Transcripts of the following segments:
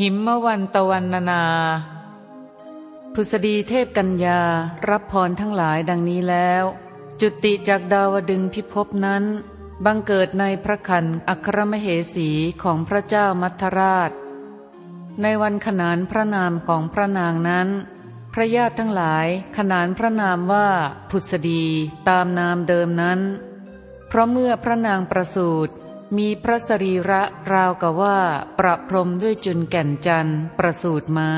หิมวันตะวันนานาพุษดีเทพกัญญารับพรทั้งหลายดังนี้แล้ว จุติจากดาวดึงพิภพนั้น บังเกิดในพระคันอัครมเหสีของพระเจ้ามัทราช ในวันขนานพระนามของพระนางนั้น พระญาติทั้งหลายขนานพระนามว่าพุษดีตามนามเดิมนั้น เพราะเมื่อพระนางประสูติมีพระสรีระราวกับว่าประพรมด้วยจุนแก่นจันทร์ประสูตรมา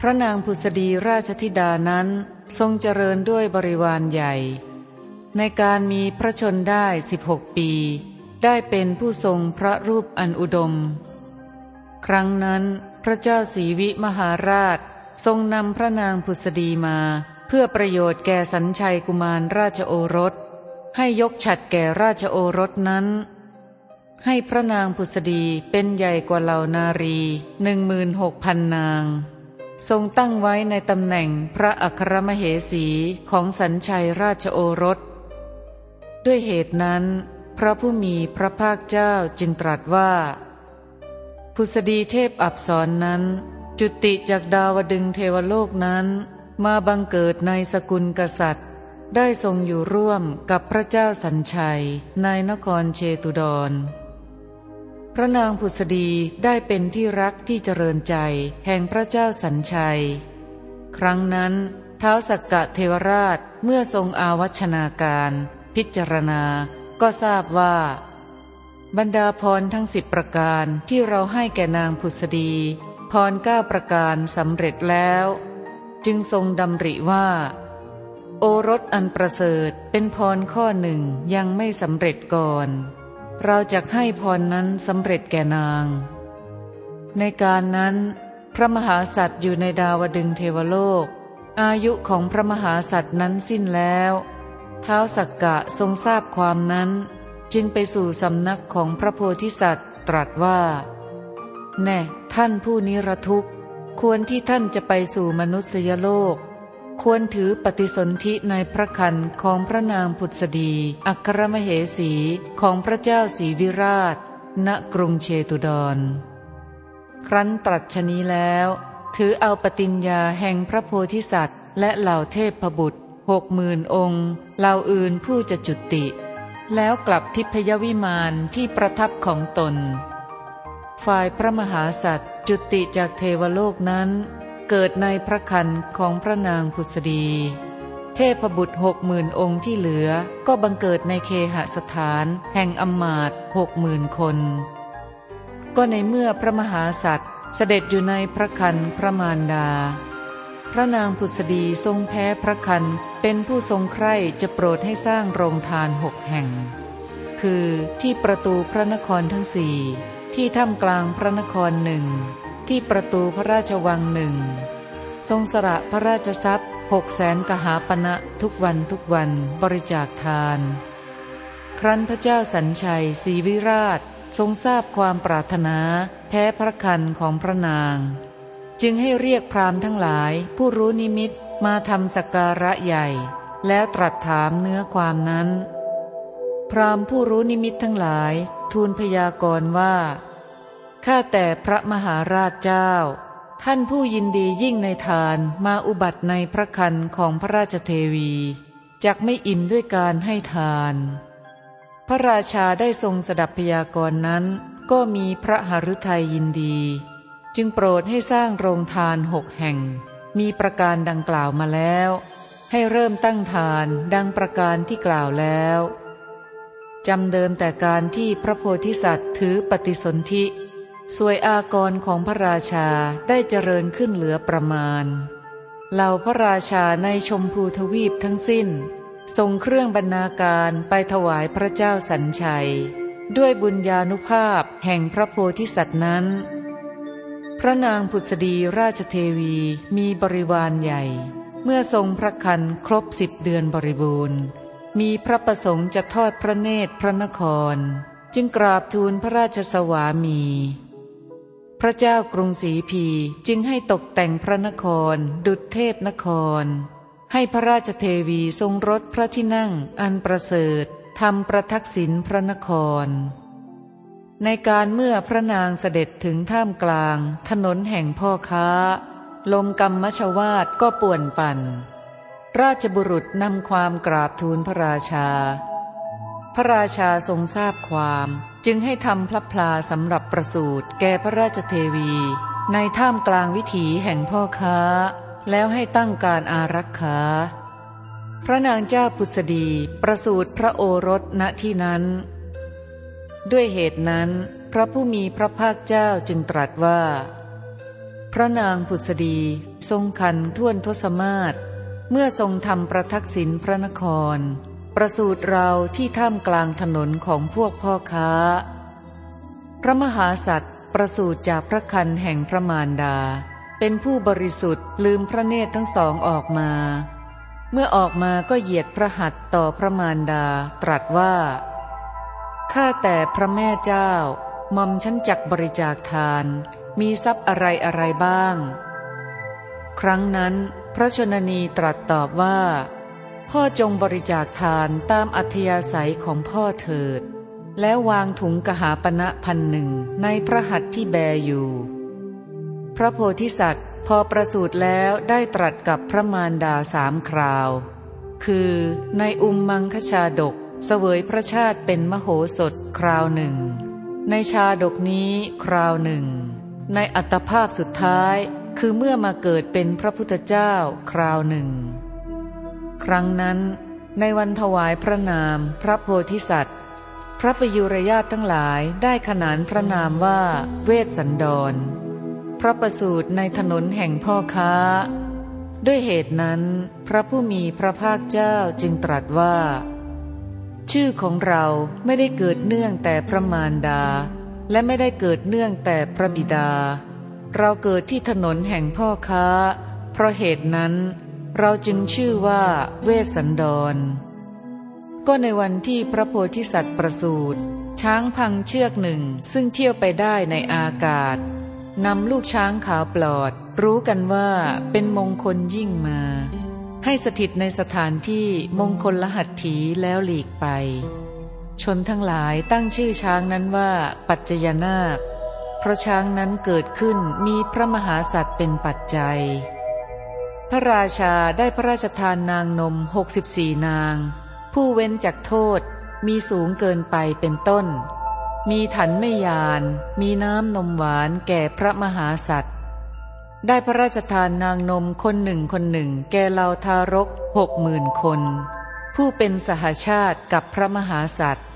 พระนางผุสดีราชธิดานั้นทรงเจริญด้วยบริวารใหญ่ ในการมีพระชนได้สิบหกปี ได้เป็นผู้ทรงพระรูปอันอุดม ครั้งนั้นพระเจ้าสีวิมหาราช ทรงนำพระนางผุสดีมา เพื่อประโยชน์แก่สัญชัยกุมารราชโอรส ให้ยกฉัดแก่ราชโอรสนั้น ให้พระนางผุษดีเป็นใหญ่กว่าเหล่านารีหนึ่งมืนหกพันนาง ทรงตั้งไว้ในตำแหน่งพระอัครมเหสีของสัญชัยราชโอรส ด้วยเหตุนั้น พระผู้มีพระภาคเจ้าจึงตรัสว่าผุษดีเทพอับสรนนั้น จุติจากดาวดึงเทวโลกนั้น มาบังเกิดในสกุลกษัตริย์ ได้ทรงอยู่ร่วมกับพระเจ้าสัญชัยในนครเชตุดร พระนางผุษดีได้เป็นที่รักที่เจริญใจแห่งพระเจ้าสัญชัย ครั้งนั้นเท้าสักกะเทวราชเมื่อทรงอาวัชนาการ พิจารณาก็ทราบว่า บรรดาพรทั้งสิบประการที่เราให้แก่นางผุษดี พรเก้าประการสำเร็จแล้ว จึงทรงดำริว่า โอรสอันประเสริฐเป็นพรข้อหนึ่งยังไม่สำเร็จก่อน เราจะให้พรนั้นสำเร็จแก่นาง ในการนั้น พระมหาสัตว์อยู่ในดาวดึงเทวโลก อายุของพระมหาสัตว์นั้นสิ้นแล้ว ท้าสักกะทรงทราบความนั้น จึงไปสู่สำนักของพระโพธิสัตว์ตรัสว่า แน่ท่านผู้นิรทุกข์ ควรที่ท่านจะไปสู่มนุษยโลก ควรถือปฏิสนธิในพระคันของพระนางผุดสดี อัครมเหสีของพระเจ้าศรีวิราช ณกรุงเชตุดร ครั้นตรัสชนี้แล้ว ถือเอาปฏิญญาแห่งพระโพธิสัตว์ และเหล่าเทพบุตร หกหมื่นองค์เหล่าอื่นผู้จะจุติ แล้วกลับทิพยวิมานที่ประทับของตน ฝ่ายพระมหาสัตว์จุติจากเทวโลกนั้น เกิดในพระคันของพระนางผุษดี เทพบุตรหกหมื่นองค์ที่เหลือก็บังเกิดในเคหสถานแห่งอมมาตหกหมื่นคน ก็ในเมื่อพระมหาสัตว์เสด็จอยู่ในพระคันพระมารดา พระนางผุษดีทรงแพ้พระคัน เป็นผู้ทรงใคร่จะโปรดให้สร้างโรงทานหกแห่ง คือที่ประตูพระนครทั้งสี่ที่ถ้ำกลางพระนครหนึ่งที่ประตูพระราชวังหนึ่งทรงสละพระราชทรัพย์หกแสนกหาปณะทุกวันทุกวันบริจาคทาน ครั้นพระเจ้าสัญชัยศรีวิราชทรงทราบความปรารถนาแพ้พระคันของพระนาง จึงให้เรียกพรามทั้งหลายผู้รู้นิมิต มาทำสกการะใหญ่ แล้วตรัสถามเนื้อความนั้น พรามผู้รู้นิมิตทั้งหลาย ทูลพยากรณ์ว่าข้าแต่พระมหาราชเจ้า ท่านผู้ยินดียิ่งในทานมาอุบัติในพระคันของพระราชเทวีจักไม่อิ่มด้วยการให้ทาน พระราชาได้ทรงสดับพยากรณ์นั้น ก็มีพระหฤทัยยินดี จึงโปรดให้สร้างโรงทานหกแห่ง มีประการดังกล่าวมาแล้ว ให้เริ่มตั้งทานดังประการที่กล่าวแล้วจำเดิมแต่การที่พระโพธิสัตว์ถือปฏิสนธิสวยอากรของพระราชาได้เจริญขึ้นเหลือประมาณ เหล่าพระราชาในชมพูทวีปทั้งสิ้นส่งเครื่องบรรณาการไปถวายพระเจ้าสัญชัย ด้วยบุญญาณุภาพแห่งพระโพธิสัตว์นั้น พระนางผุษดีราชเทวีมีบริวารใหญ่ เมื่อทรงพระคันครบสิบเดือนบริบูรณ์ มีพระประสงค์จะทอดพระเนตรพระนคร จึงกราบทูลพระราชสวามี พระเจ้ากรุงศรีพีจึงให้ตกแต่งพระนคร ดุจเทพนคร ให้พระราชเทวีทรงรถพระที่นั่งอันประเสริฐทำประทักษิณพระนคร ในการเมื่อพระนางเสด็จถึงท่ามกลาง ถนนแห่งพ่อค้า ลมกรรมมชวาดก็ป่วนปั่น ราชบุรุษนำความกราบทูลพระราชา พระราชาทรงทราบความจึงให้ทำพระพลาสำหรับประสูติแก่พระราชเทวี ในท่ามกลางวิถีแห่งพ่อค้า แล้วให้ตั้งการอารักขาพระนางเจ้าพุทธดีประสูติพระโอรสณที่นั้น ด้วยเหตุนั้น พระผู้มีพระภาคเจ้าจึงตรัสว่า พระนางพุทธดีทรงคันท่วนทศมาศเมื่อทรงทำประทักษิณพระนคร ประสูติเราที่ท่ามกลางถนนของพวกพ่อค้า พระมหาสัตว์ประสูติจากพระคันแห่งพระมารดา เป็นผู้บริสุทธิ์ลืมพระเนตรทั้งสองออกมา เมื่อออกมาก็เหยียดพระหัตต่อพระมารดาตรัสว่า ข้าแต่พระแม่เจ้ามอมฉันจักบริจาคทาน มีทรัพย์อะไรอะไรบ้าง ครั้งนั้นพระชนนีตรัสตอบว่า พ่อจงบริจาคทานตามอัธยาศัยของพ่อเถิด แล้ววางถุงกหาปณะพันหนึ่งในพระหัตถ์ที่แบอยู่ พระโพธิสัตว์พอประสูติแล้วได้ตรัสกับพระมารดาสามคราว คือในอุมมังคชาดก เสวยพระชาติเป็นมโหสถคราวหนึ่ง ในชาดกนี้คราวหนึ่ง ในอัตภาพสุดท้ายคือเมื่อมาเกิดเป็นพระพุทธเจ้าคราวหนึ่ง ครั้งนั้น ในวันถวายพระนามพระโพธิสัตว์ พระประยุรญาตทั้งหลายได้ขนานพระนามว่าเวสสันดร พระประสูตรในถนนแห่งพ่อค้า ด้วยเหตุนั้น พระผู้มีพระภาคเจ้าจึงตรัสว่า ชื่อของเราไม่ได้เกิดเนื่องแต่พระมารดา และไม่ได้เกิดเนื่องแต่พระบิดา เราเกิดที่ถนนแห่งพ่อค้า เพราะเหตุนั้น เราจึงชื่อว่าเวสสันดร ก็ในวันที่พระโพธิสัตว์ประสูติช้างพังเชือกหนึ่งซึ่งเที่ยวไปได้ในอากาศนำลูกช้างขาวปลอด รู้กันว่าเป็นมงคลยิ่งมา ให้สถิตในสถานที่มงคลลหัตถีแล้วหลีกไป ชนทั้งหลายตั้งชื่อช้างนั้นว่า ปัจจยนาค เพราะช้างนั้นเกิดขึ้นมีพระมหาสัตว์เป็นปัจจัย พระราชาได้พระราชทานนางนมหกสิบสี่นาง ผู้เว้นจากโทษมีสูงเกินไปเป็นต้น มีถันไม่ยาน มีน้ำนมหวานแก่พระมหาสัตว์ ได้พระราชทานนางนมคนหนึ่งคนหนึ่ง แก่เหล่าทารกหกหมื่นคน ผู้เป็นสหาชาติกับพระมหาสัตว์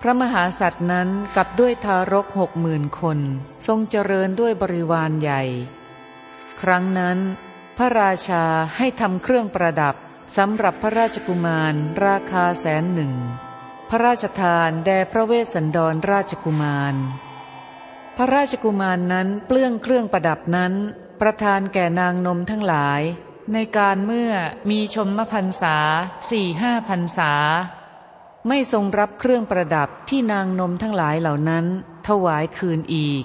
พระมหาสัตว์นั้นกับด้วยทารกหกหมื่นคน ทรงเจริญด้วยบริวารใหญ่ ครั้งนั้น พระราชาให้ทำเครื่องประดับสำหรับพระราชกุมารราคาแสนหนึ่ง พระราชทานแด่พระเวสสันดรราชกุมาร ระราชกุมารนนั้นเปลื้องเครื่องประดับนั้น ประทานแก่นางนมทั้งหลาย ในการเมื่อมีชมมพันษาสี่ห้าพันษา ไม่ทรงรับเครื่องประดับที่นางนมทั้งหลายเหล่านั้น ถวายคืนอีก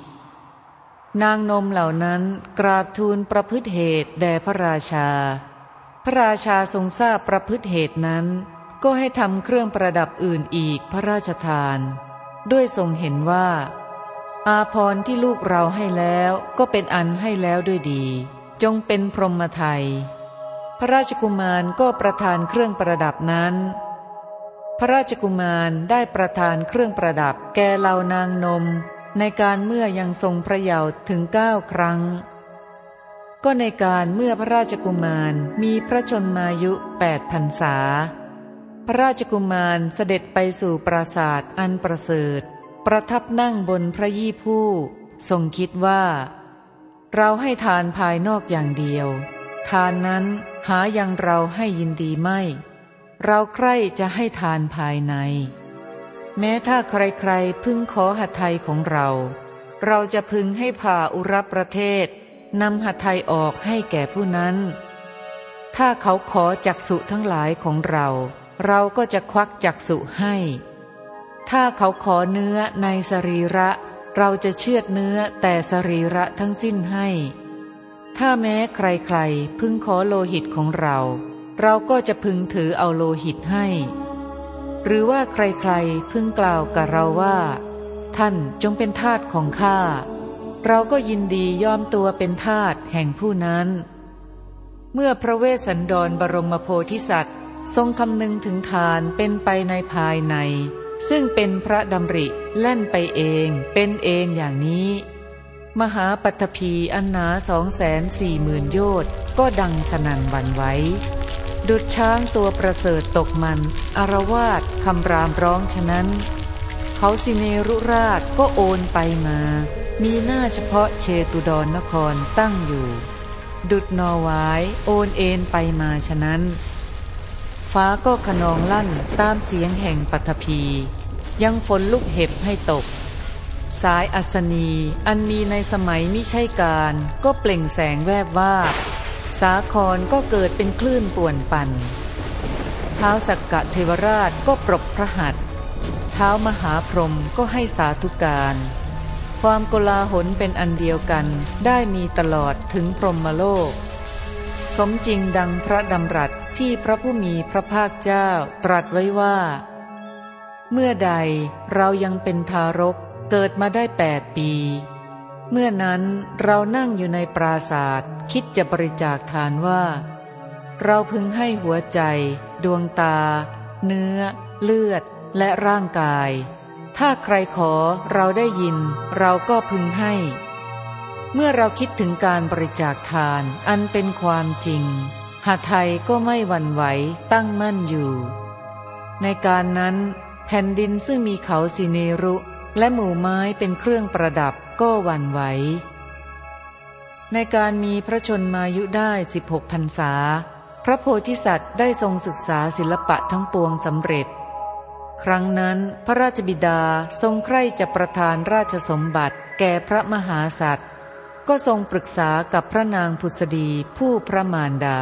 นางนมเหล่านั้นกราบทูลประพฤติเหตุแด่พระราชา พระราชาทรงทราบประพฤติเหตุนั้น ก็ให้ทำเครื่องประดับอื่นอีกพระราชทาน ด้วยทรงเห็นว่า อาพรที่ลูกเราให้แล้วก็เป็นอันให้แล้วด้วยดี จงเป็นพรหมไทย พระราชกุมารก็ประทานเครื่องประดับนั้น พระราชกุมารได้ประทานเครื่องประดับแก่เหล่านางนม ในการเมื่อยังทรงพระเยาว์ถึงเก้าครั้ง ก็ในการเมื่อพระราชกุมารมีพระชนมายุแปดพรรษา พระราชกุมารเสด็จไปสู่ปราสาทอันประเสริฐ ประทับนั่งบนพระยี่ผู้ ทรงคิดว่า เราให้ทานภายนอกอย่างเดียว ทานนั้นหายังเราให้ยินดีไม่ เราใคร่จะให้ทานภายใน แม้ถ้าใครๆพึ่งขอหัตไทยของเรา เราจะพึงให้ผ่าอุรประเทศนำหัตไทยออกให้แก่ผู้นั้น ถ้าเขาขอจักสุทั้งหลายของเรา เราก็จะควักจักสุให้ ถ้าเขาขอเนื้อในสรีระ เราจะเชือดเนื้อแต่สรีระทั้งสิ้นให้ ถ้าแม้ใครๆ พึงขอโลหิตของเรา เราก็จะพึงถือเอาโลหิตให้ หรือว่าใครๆ พึงกล่าวกับเราว่า ท่านจงเป็นทาสของข้า เราก็ยินดียอมตัวเป็นทาสแห่งผู้นั้น เมื่อพระเวสสันดรบรมโพธิสัตว์ ทรงคำนึงถึงทานเป็นไปในภายใน ซึ่งเป็นพระดำริแล่นไปเองเป็นเองอย่างนี้ มหาปัตภีอันหนาสองแสนสี่หมื่นโยชน์ก็ดังสนั่นวันไว้ดุดช้างตัวประเสริฐตกมันอารวาสคำรามร้องฉะนั้น เขาสิเนรุราชก็โอนไปมา มีหน้าเฉพาะเชตุดรนครตั้งอยู่ ดุดนอวายโอนเอ็นไปมาฉะนั้น ฟ้าก็ขนองลั่นตามเสียงแห่งปัทภียังฝนลุกเห็บให้ตก สายอัศนีอันมีในสมัยมิใช่การ ก็เปล่งแสงแวบว่าสาครก็เกิดเป็นคลื่นป่วนปั่นเท้าสักกะเทวราชก็ปรบพระหัตเท้ามหาพรหมก็ให้สาธุการ ความโกลาหลเป็นอันเดียวกันได้มีตลอดถึงพรหมโลก สมจริงดังพระดำรัส ที่พระผู้มีพระภาคเจ้าตรัสไว้ว่า เมื่อใดเรายังเป็นทารกเกิดมาได้แปดปี เมื่อนั้นเรานั่งอยู่ในปราศาสตร์คิดจะบริจาคทานว่า เราพึงให้หัวใจ ดวงตา เนื้อ เลือด และร่างกาย ถ้าใครขอเราได้ยิน เราก็พึงให้ เมื่อเราคิดถึงการบริจาคทานอันเป็นความจริง หาไทยก็ไม่หวั่นไหวตั้งมั่นอยู่ ในการนั้นแผ่นดินซึ่งมีเขาสิเนรุ และหมู่ไม้เป็นเครื่องประดับก็หวั่นไหว ในการมีพระชนมายุได้สิบหกพรรษา พระโพธิสัตว์ได้ทรงศึกษาศิลปะทั้งปวงสำเร็จ ครั้งนั้นพระราชบิดาทรงใคร่จะประทานราชสมบัติแก่พระมหาสัตว์ ก็ทรงปรึกษากับพระนางผุษดีผู้พระมารดา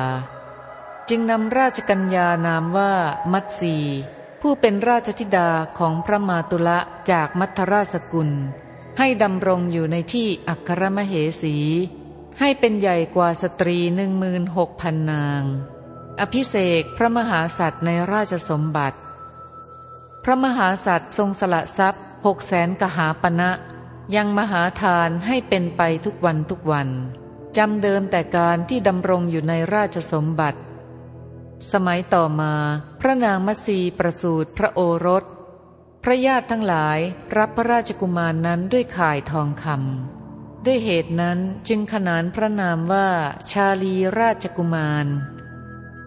จึงนำราชกัญญานามว่ามัตสีผู้เป็นราชธิดาของพระมาตุละจากมัทราสกุล ให้ดำรงอยู่ในที่อัครมเหสี ให้เป็นใหญ่กว่าสตรีหนึ่งมืนหกพันนาง อภิเษกพระมหาสัตว์ในราชสมบัติ พระมหาสัตว์ทรงสละทรัพย์หกแสนกหาปณะ ยังมหาทานให้เป็นไปทุกวันทุกวันจำเดิมแต่การที่ดำรงอยู่ในราชสมบัติ สมัยต่อมา พระนางมัสีประสูติพระโอรส พระญาติทั้งหลายรับพระราชกุมารนนั้นด้วยข่ายทองคำด้วยเหตุนั้นจึงขนานพระนามว่าชาลีราชกุมาร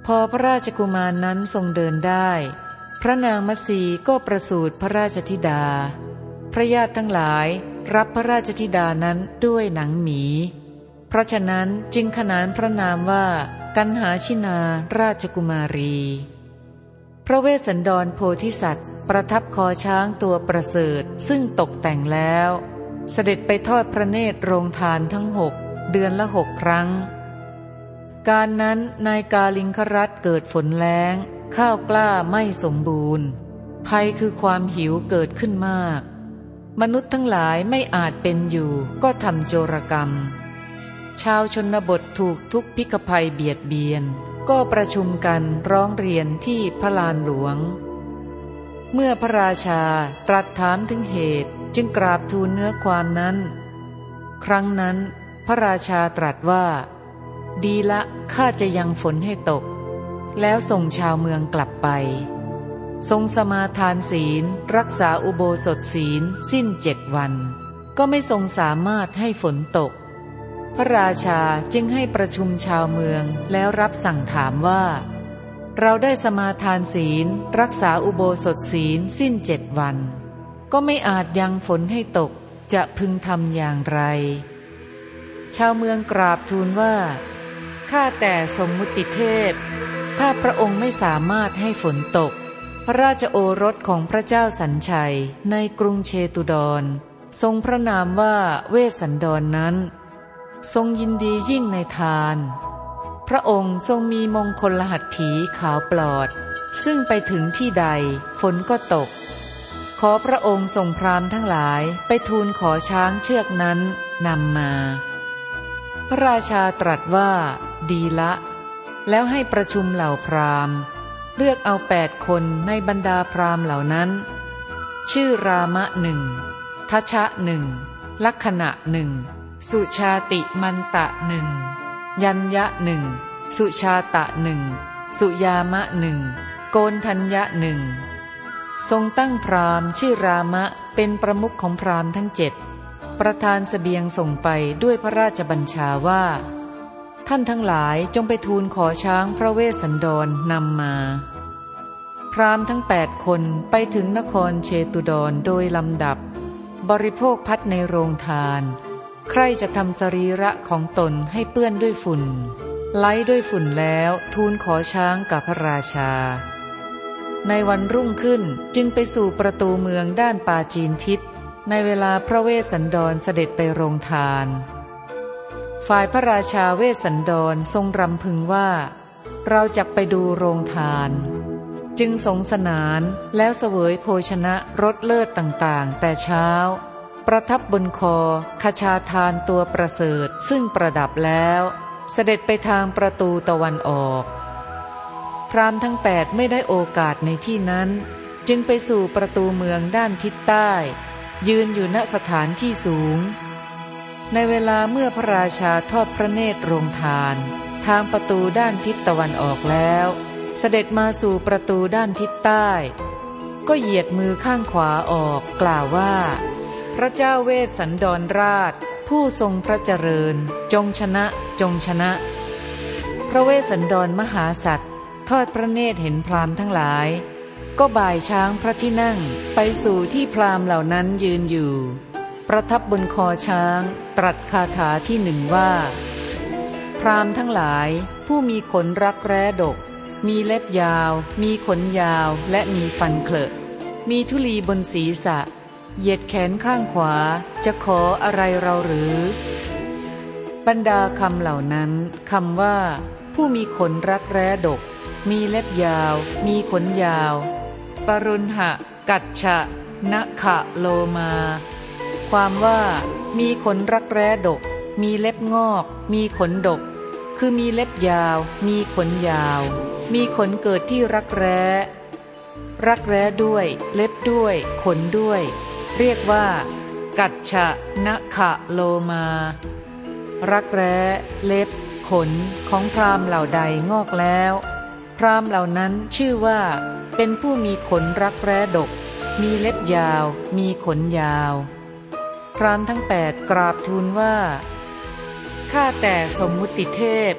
พอพระราชกุมารนนั้นทรงเดินได้ พระนางมัสีก็ประสูติพระราชธิดา พระญาติทั้งหลาย รับพระราชธิดานั้นด้วยหนังหมี เพราะฉะนั้นจึงขนานพระนามว่ากันหาชินาราชกุมารี พระเวสสันดรโพธิสัตว์ ประทับคอช้างตัวประเสริฐซึ่งตกแต่งแล้ว เสด็จไปทอดพระเนตรโรงทานทั้งหกเดือนละหกครั้ง การนั้นนายกาลิงครัตเกิดฝนแล้ง ข้าวกล้าไม่สมบูรณ์ ภัยคือความหิวเกิดขึ้นมาก มนุษย์ทั้งหลายไม่อาจเป็นอยู่ก็ทำโจรกรรม ชาวชนบทถูกทุกพิกภัยเบียดเบียน ก็ประชุมกันร้องเรียนที่พระลานหลวง เมื่อพระราชาตรัสถามถึงเหตุจึงกราบทูลเนื้อความนั้น ครั้งนั้นพระราชาตรัสว่า ดีละข้าจะยังฝนให้ตก แล้วส่งชาวเมืองกลับไป ทรงสมาทานศีล รักษาอุโบสถศีล สิ้นเจ็ดวัน ก็ไม่ทรงสามารถให้ฝนตก พระราชาจึงให้ประชุมชาวเมืองแล้วรับสั่งถามว่า เราได้สมาทานศีล รักษาอุโบสถศีล สิ้นเจ็ดวัน ก็ไม่อาจยังฝนให้ตกจะพึงทำอย่างไร ชาวเมืองกราบทูลว่าข้าแต่สมมุติเทพ ถ้าพระองค์ไม่สามารถให้ฝนตก พระราชโอรสของพระเจ้าสัญชัยในกรุงเชตุดร ทรงพระนามว่าเวสสันดรนนั้น ทรงยินดียิ่งในทาน พระองค์ทรงมีมงคลรหัตถีขาวปลอด ซึ่งไปถึงที่ใดฝนก็ตก ขอพระองค์ส่งพรามทั้งหลายไปทูลขอช้างเชือกนั้นนำมา พระราชาตรัสว่า ดีละ แล้วให้ประชุมเหล่าพราหมณ์ เลือกเอาแปดคนในบรรดาพราหมณ์เหล่านั้น ชื่อรามะหนึ่งทัชะหนึ่งลักษณะหนึ่งสุชาติมันตะหนึ่งยัญญะหนึ่งสุชาตะหนึ่งสุยามะหนึ่งโกนทัญญะหนึ่งทรงตั้งพราหมณ์ชื่อรามะเป็นประมุขของพราหมณ์ทั้งเจ็ดประธานสเสบียงส่งไปด้วยพระราชบัญชาว่า ท่านทั้งหลายจงไปทูลขอช้างพระเวสสันดรนำมา พรามทั้งแปดคนไปถึงนครเชตุดรโดยลำดับ บริโภคพัดในโรงทาน ใครจะทำสรีระของตนให้เปื้อนด้วยฝุ่น ไล้ด้วยฝุ่นแล้วทูลขอช้างกับพระราชา ในวันรุ่งขึ้นจึงไปสู่ประตูเมืองด้านปาจีนทิศ ในเวลาพระเวสสันดรเสด็จไปโรงทาน ฝ่ายพระราชาเวสสันดรทรงรำพึงว่า เราจะไปดูโรงทาน จึงสงสนานแล้วเสวยโภชนะรสเลิศต่างๆ แต่เช้า ประทับบนคอขชาทานตัวประเสริฐซึ่งประดับแล้ว เสด็จไปทางประตูตะวันออก พรามทั้งแปดไม่ได้โอกาสในที่นั้น จึงไปสู่ประตูเมืองด้านทิศใต้ ยืนอยู่ณสถานที่สูง ในเวลาเมื่อพระราชาทอดพระเนตรโรงทาน ทางประตูด้านทิศตะวันออกแล้ว เสด็จมาสู่ประตูด้านทิศใต้ ก็เหยียดมือข้างขวาออกกล่าวว่า พระเจ้าเวสสันดรราช ผู้ทรงพระเจริญ จงชนะจงชนะ พระเวสสันดรมหาสัตว์ ทอดพระเนตรเห็นพราหมณ์ทั้งหลาย ก็บ่ายช้างพระที่นั่งไปสู่ที่พราหมณ์เหล่านั้นยืนอยู่ ประทับบนคอช้าง ตรัสคาถาที่หนึ่งว่า พรามทั้งหลายผู้มีขนรักแร้ดก มีเล็บยาว มีขนยาวและมีฟันเคลอะมีทุลีบนศีรษะ เหยียดแขนข้างขวา จะขออะไรเราหรือ บรรดาคำเหล่านั้นคำว่า ผู้มีขนรักแร้ดก มีเล็บยาว มีขนยาว ปรุณหะ กัจฉะนะขะโลมา ความว่ามีขนรักแร้ดก มีเล็บงอก มีขนดก คือมีเล็บยาว มีขนยาว มีขนเกิดที่รักแร้ รักแร้ด้วย เล็บด้วย ขนด้วย เรียกว่า กัจฉะนะขะโลมา รักแร้ เล็บ ขนของพรามเหล่าใดงอกแล้ว พรามเหล่านั้นชื่อว่า เป็นผู้มีขนรักแร้ดก มีเล็บยาว มีขนยาว พรามทั้งแปดกราบทูลว่า ข้าแต่สมมุติเทพ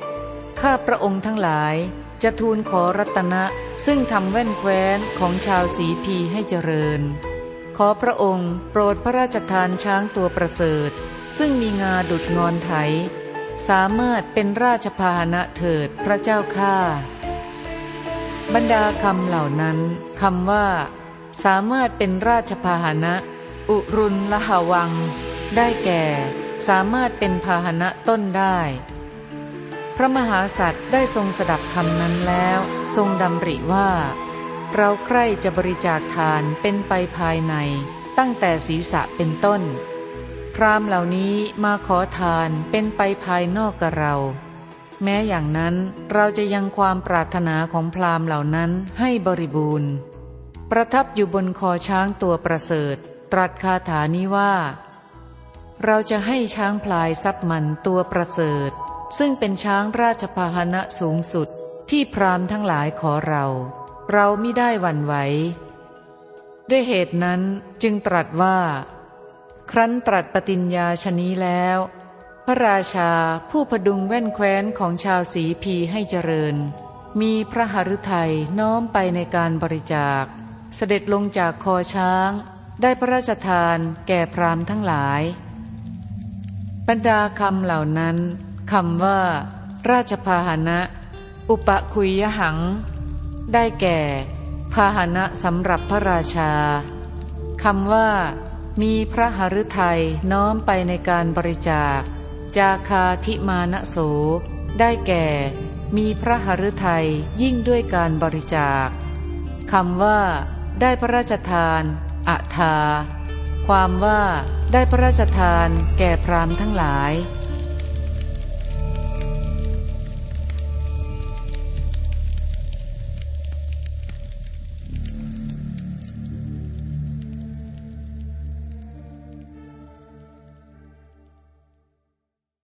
ข้าพระองค์ทั้งหลายจะทูลขอรัตนะ ซึ่งทำแว่นแคว้นของชาวสีพีให้เจริญ ขอพระองค์โปรดพระราชทานช้างตัวประเสริฐ ซึ่งมีงาดุดงอนไถ สามารถเป็นราชพาหนะเถิดพระเจ้าข้าบรรดาคำเหล่านั้นคำว่า สามารถเป็นราชพาหนะ อุรุณละหวัง ได้แก่ สามารถเป็นพาหนะต้นได้ พระมหาสัตว์ได้ทรงสดับคำนั้นแล้ว ทรงดำริว่า เราใคร่จะบริจาคทานเป็นไปภายใน ตั้งแต่ศีรษะเป็นต้น พรามเหล่านี้มาขอทานเป็นไปภายนอกกับเราแม้อย่างนั้นเราจะยังความปรารถนาของพราหมณ์เหล่านั้นให้บริบูรณ์ ประทับอยู่บนคอช้างตัวประเสริฐ ตรัสคาถานี้ว่า เราจะให้ช้างพลายซับมันตัวประเสริฐ ซึ่งเป็นช้างราชพาหนะสูงสุดที่พรามทั้งหลายขอเรา เราไม่ได้หวั่นไหว ด้วยเหตุนั้นจึงตรัสว่า ครั้นตรัสปฏิญญาชนี้แล้ว พระราชาผู้พดุงแว่นแคว้นของชาวสีพีให้เจริญ มีพระหฤทัยน้อมไปในการบริจาค เสด็จลงจากคอช้าง ได้พระราชทานแก่พรามทั้งหลาย บรรดาคำเหล่านั้นคำว่า ราชพาหนะ อุปคุยยหัง ได้แก่ พาหนะสำหรับพระราชาคำว่า มีพระหฤทัยน้อมไปในการบริจาค จาคาทิมานะโส ได้แก่ มีพระหฤทัยยิ่งด้วยการบริจาคคำว่า ได้พระราชทาน อะทา ความว่าได้พระราชทานแก่พรามทั้งหลาย